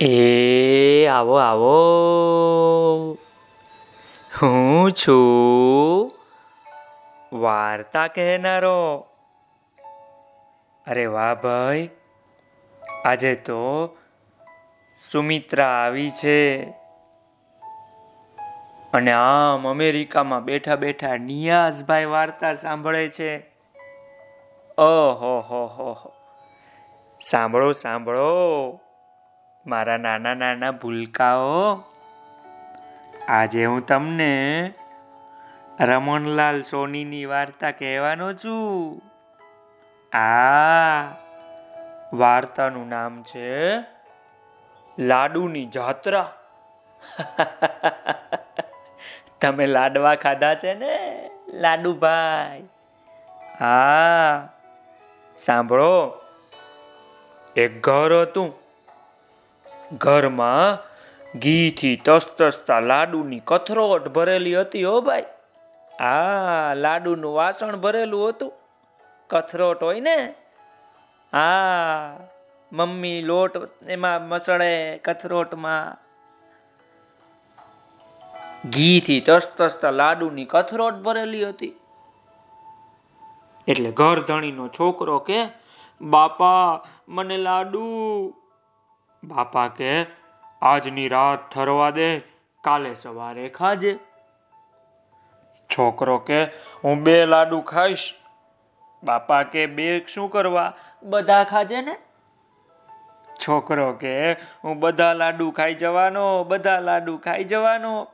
એ આવો આવો. હું છું વાર્તા કહેનારો. અરે વાહ ભાઈ, આજે તો સુમિત્રા આવી છે. અને આમ અમેરિકામાં બેઠા બેઠા નિયાઝભાઈ વાર્તા સાંભળે છે. ઓહો, હો હો સાંભળો સાંભળો. મારા નાના નાના ભૂલકાઓ. આજે હું તમને રમણલાલ સોનીની વાર્તા કહેવાનો છું. આ વાર્તાનું નામ છે લાડુની જાત્રા. તમે લાડવા ખાધા છે ને લાડુભાઈ હા, સાંભળો. એક ઘર હતું. ઘરમાં ઘીથી તસતસતા લાડુની કથરોટ ભરેલી હતી હો ભાઈ. આ લાડુનું વાસણ ભરેલું હતું. કથરોટ હોય ને? આ મમ્મી લોટ એમાં મસળે કથરોટમાં. ઘીથી તસતસતા લાડુની કથરોટ ભરેલી હતી. એટલે ઘર ધણીનો છોકરો કે, બાપા, મને લાડુ બાપા કે આજની રાત ઠરવા દે, કાલે સવારે ખાજે. છોકરો કે, હું બે લાડુ ખાઈશ. બાપા કે, બે શું કરવા? બધા ખાજે ને? છોકરો કે, હું બધા લાડુ ખાઈ જવાનો, બધા લાડુ ખાઈ જવાનો.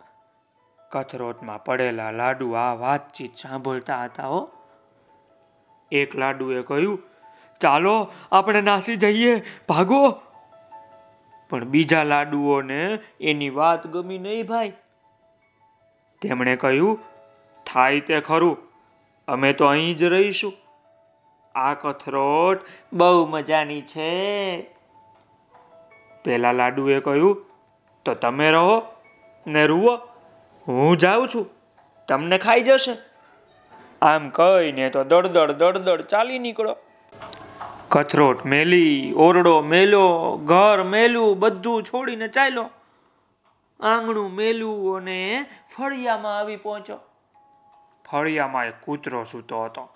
કથરોટમાં પડેલા લાડુ આ વાતચીત સાંભળતા હતા હો. એક લાડુએ કહ્યું, ચાલો, આપણે નાસી જઈએ, ભાગો. પણ બીજા લાડુઓને એની વાત ગમી નહીં ભાઈ. તેમણે કહ્યું, થાય તે ખરું. અમે તો અહીં જ રહીશું. આ કથરોટ બહુ મજાની છે. પેલા લાડુએ કહ્યું, તો તમે રહો ને રૂવો હું જાઉં છું. તમને ખાઈ જશે. આમ કહીને તો દળદળ દળદળ ચાલી નીકળો કથરોટ મેલી, ઓરડો મેલો ઘર મેલું બધું છોડીને ચાલ્યો. આંગણું મેલું અને ફળિયામાં આવી પહોંચો ફળિયામાં એક કૂતરો સૂતો હતો.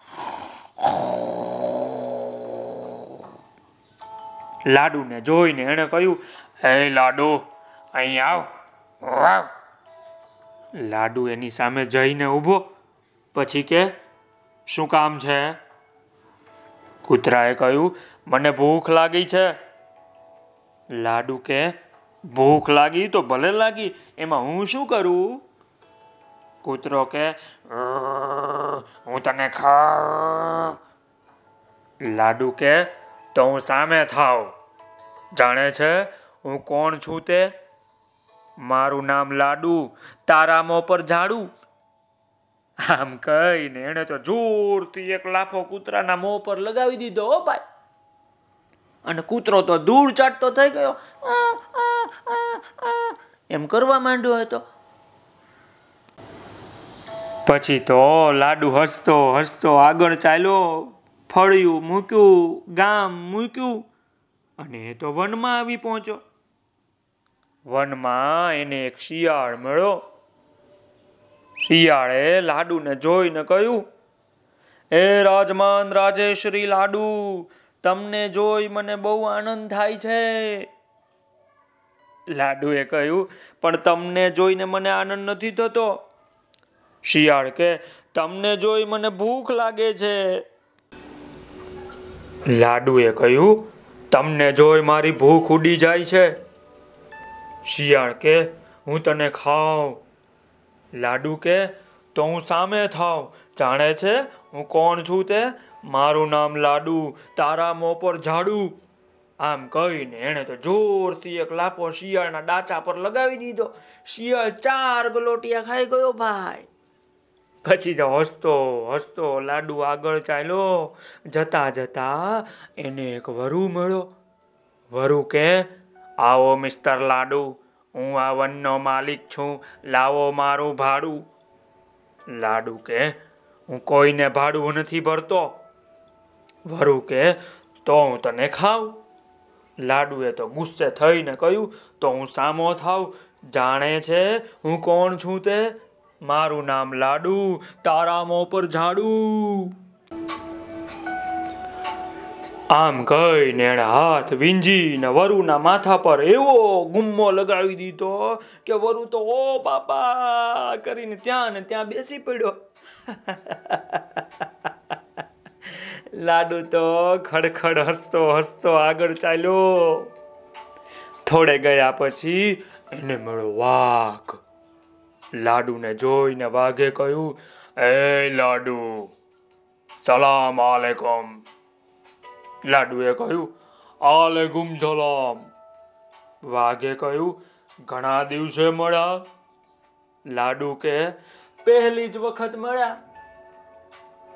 લાડુને જોઈને એણે કહ્યું, હે લાડુ, અહીં આવ. વાવ. લાડુ એની સામે જઈને ઊભો. પછી કે, શું કામ છે? કૂતરાએ કહ્યું, મને ભૂખ લાગી છે. લાડુ કે, ભૂખ લાગી તો ભલે લાગી, એમાં હું શું કરું? કૂતરો કે હું તને ખા લાડુ કે, તો હું સામે થાવ. જાણે છે, હું કોણ છું તે? મારું નામ લાડુ તારા મો પર ઝાડું આમ કહીને એને તો જોરથી એક લાફો કૂતરાના મોં પર લગાવી દીધો, હો ભાઈ. અને કૂતરો તો દૂર ચાટતો થઈ ગયો. એમ કરવા માંડ્યો હતો. પછી તો લાડુ હસતો હસતો આગળ ચાલ્યો, ફળિયું મૂક્યું, ગામ મૂક્યું, અને એ તો વનમાં આવી પહોંચ્યો. વનમાં એને એક શિયાળ મળ્યો. શિયાળે લાડુને જોઈને કહ્યું એ રાજમાન, રાજેશ્રી લાડુ, તમને જોઈ મને બહુ આનંદ થાય છે. લાડુએ કહ્યું, પણ તમને જોઈને મને આનંદ નથી થતો. શિયાળ કે, તમને જોઈ મને ભૂખ લાગે છે. લાડુએ કહ્યું, તમને જોઈ મારી ભૂખ ઉડી જાય છે. શિયાળ કે, હું તને ખાઉં લાડુ કે? તો હું સામે થાવ. જાણે છે હું કોણ છું તે? મારું નામ લાડુ, તારા મો પર ઝાડુ. આમ કહીને એણે તો જોરથી એક લાફો શિયાળના ડાચા પર લગાવી દીધો. શિયાળ ચાર ગલોટિયા ખાઈ ગયો ભાઈ. પછી જ હસતો હસતો લાડુ આગળ ચાલ્યો. જતા જતા એને એક વરુ મળ્યો. વરુ કે, આવો, મિસ્ટર લાડુ હું આ વનનો માલિક છું. લાવો મારું ભાડું. લાડુ કે? હું કોઈને ભાડું નથી ભરતો. વરુ કે? તો હું તને ખાઉં. લાડુએ તો ગુસ્સે થઈને કહ્યું, તો હું સામો થાવ જાણે છે હું કોણ છું તે? મારું નામ લાડુ, તારા મો પર ઝાડુ. આમ કહીને એણે હાથ વીંજીને વરુના માથા પર એવો ગુમ્મો લગાવી દીધો કે વરુ તો, ઓ બાપા, કરીને ત્યાં ને ત્યાં બેસી પડ્યો. લાડુ તો ખડખડ હસતો હસતો આગળ ચાલ્યો. થોડે ગયા પછી એને મળ્યો વાઘ. લાડુને જોઈને વાઘે કહ્યું, એ લાડુ, સલામ આલેકમ. લાડુએ કહ્યું આલેકુમ સલામ વાઘે કહ્યું, ઘણા દિવસે મળ્યા. લાડુ કે, પહેલી જ વખત મળ્યા.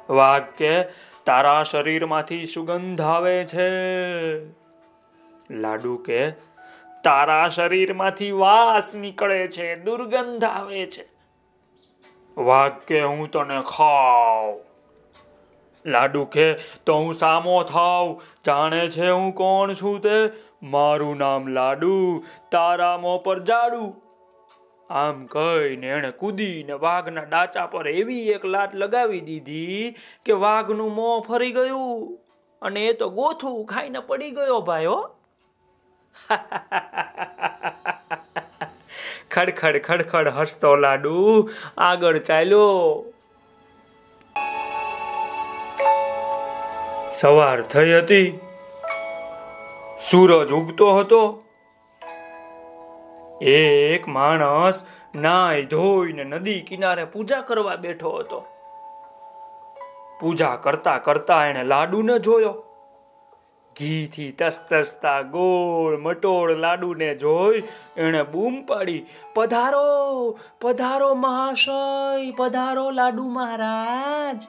વાઘ કે, તારા શરીરમાંથી સુગંધ આવે છે. લાડુ કે, તારા શરીરમાંથી વાસ નીકળે છે, દુર્ગંધ આવે છે. વાઘ કે, હું તને ખાવ લાડુ કે તો હું સામો થાવ જાણે છે હું કોણ છું તે? મારું નામ લાડુ. તારા મોં પર જાડુ. આમ કહીને એણે કૂદીને વાઘના ડાચા પર એવી એક લાત લગાવી દીધી કે વાઘનું મોં ફરી ગયું અને એ તો ગોથું ખાઈને પડી ગયો ભાઈઓ ખડખડ ખડખડ હસતો લાડુ. આગળ ચાલ્યો. સવાર થઈ હતી. સૂરજ ઉગતો હતો. એક માણસ નાય ધોઈને નદી કિનારે પૂજા કરવા બેઠો હતો. પૂજા કરતા કરતા એને લાડુને જોયો. ઘીથી તસતસતા ગોળ મટોળ લાડુને જોઈ એણે બૂમ પાડી, પધારો પધારો મહાશય, પધારો લાડુ મહારાજ.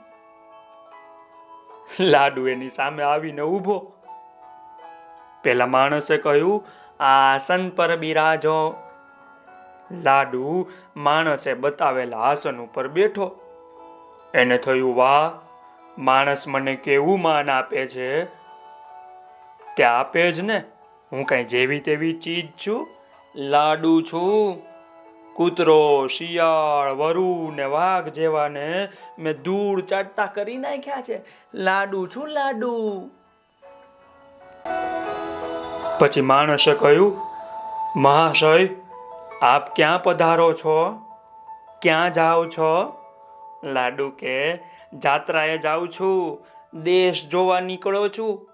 લાડુ એની સામે આવીને ઊભો. પેલા માણસે કહ્યું આસન પર બિરાજો. લાડુ માણસે બતાવેલા આસન ઉપર બેઠો. એને થયું, વાહ, માણસ મને કેવું માન આપે છે? તે આપે જ ને. હું કઈ જેવી તેવી ચીજ છું? લાડુ છું. કૂતરો, શિયાળ વરુ ને વાઘ જેવાને મેં દૂર ચાટતા કરી નાખ્યા છે. લાડુ છું લાડુ. પછી માણસે કહ્યું, મહાશય, આપ ક્યાં પધારો છો? ક્યાં જાઓ છો? લાડુ કે, જાત્રાએ જાઉં છું, દેશ જોવા નીકળો છું.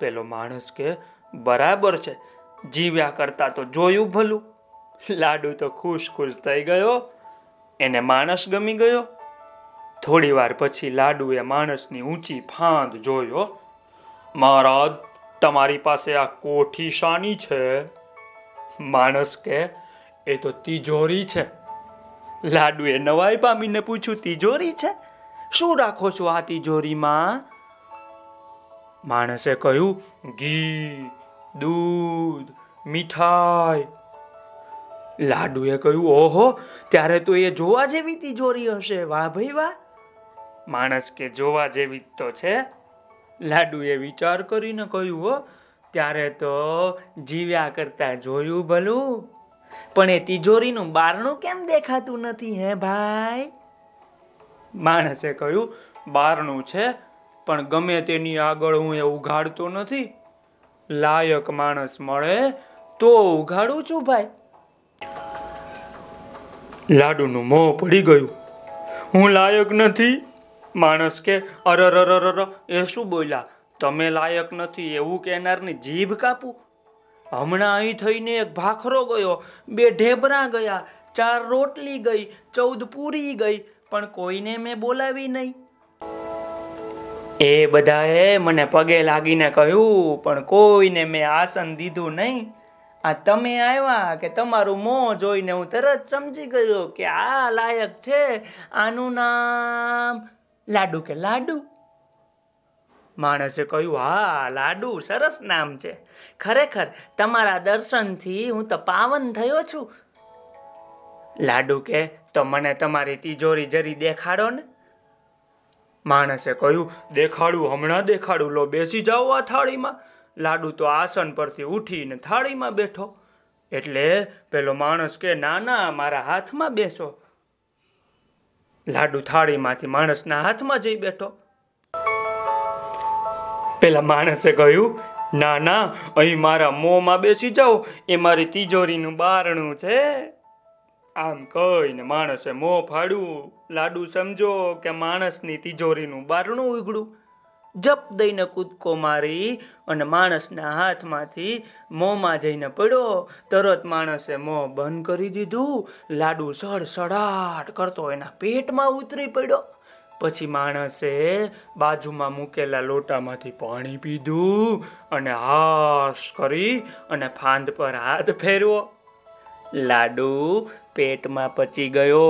પેલો માણસ કે, બરાબર છે, જીવ્યા કરતા તો જોયું ભલું. લાડુ તો ખુશ ખુશ થઈ ગયો, એને માણસ ગમી ગયો. થોડી વાર પછી લાડુએ માણસની ઊંચી ફાંદ જોયો. મહારાજ, તમારી પાસે આ કોઠી શાની છે? માણસ કે, એ તો તિજોરી છે. લાડુએ નવાઈ પામીને પૂછ્યું, તિજોરી છે? શું રાખો છો આ તિજોરીમાં? માણસે કહ્યું, ઘી, દૂધ, મીઠાઈ લાડુએ કહ્યું, ઓહો, ત્યારે તો એ જોવા જેવી તિજોરી હશે. વાહ ભાઈ વાહ. માણસ કે જોવા જેવી તો છે. લાડુએ વિચાર કરીને કહ્યું, હો, ત્યારે તો જીવ્યા કરતા જોયું ભલું. પણ એ તિજોરીનું બારણું કેમ દેખાતું નથી હે ભાઈ? માણસે કહ્યું, બારણું છે, પણ ગમે તેની આગળ હું એ ઉઘાડતો નથી. લાયક માણસ મળે તો ઉઘાડું છું ભાઈ. લાડુનું મોં પડી ગયું. હું લાયક નથી. માણસ કે અરર એ શું બોલ્યા? તમે લાયક નથી, એવું કહેનારની જીભ કાપું? હમણાં અહીં થઈને એક ભાખરો ગયો, બે ઢેબરા ગયા, ચાર રોટલી ગઈ, ચૌદ પૂરી ગઈ, પણ કોઈને મેં બોલાવી નહીં. એ બધાએ મને પગે લાગીને કહ્યું, પણ કોઈને મેં આસન દીધું નહીં. આ તમે આવ્યા કે તમારું મોં જોઈને હું તરત સમજી ગયો કે આ લાયક છે. આનું નામ લાડુ કે લાડુ? માણસે કહ્યું, હા, લાડુ સરસ નામ છે. ખરેખર તમારા દર્શનથી હું તો પાવન થયો છું. લાડુ કે? તો મને તમારી તિજોરી જરી દેખાડો ને. માણસે કહ્યું, દેખાડું, હમણાં દેખાડું. લો, બેસી જાઓ આ થાળીમાં. લાડુ તો આસન પરથી ઉઠીને થાળીમાં બેઠો. એટલે પેલો માણસ કે, ના ના, મારા હાથમાં બેસો. લાડુ થાળીમાંથી માણસના હાથમાં જઈ બેઠો. પેલા માણસે કહ્યું, ના ના, અહીં મારા મોંમાં બેસી જાઓ, એ મારી તિજોરીનું બારણું છે. આમ કહીને માણસે મોં ફાડ્યું. લાડુ સમજો કે માણસની તિજોરીનું બારણું ઉઘડું જપ દઈને કૂદકો મારી અને માણસના હાથમાંથી મોંમાં જઈને પડ્યો. તરત માણસે મોં બંધ કરી દીધું. લાડુ સડસડાટ કરતો એના પેટમાં ઉતરી પડ્યો. પછી માણસે બાજુમાં મૂકેલા લોટામાંથી પાણી પીધું અને હાશ કરી અને ફાંદ પર હાથ ફેરવો. લાડુ પેટમાં પચી ગયો.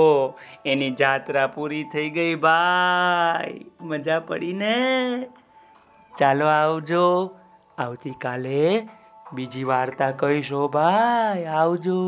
એની જાત્રા પૂરી થઈ ગઈ ભાઈ. મજા પડી ને? ચાલો આવજો. આવતીકાલે બીજી વાર્તા કહીશો ભાઈ. આવજો.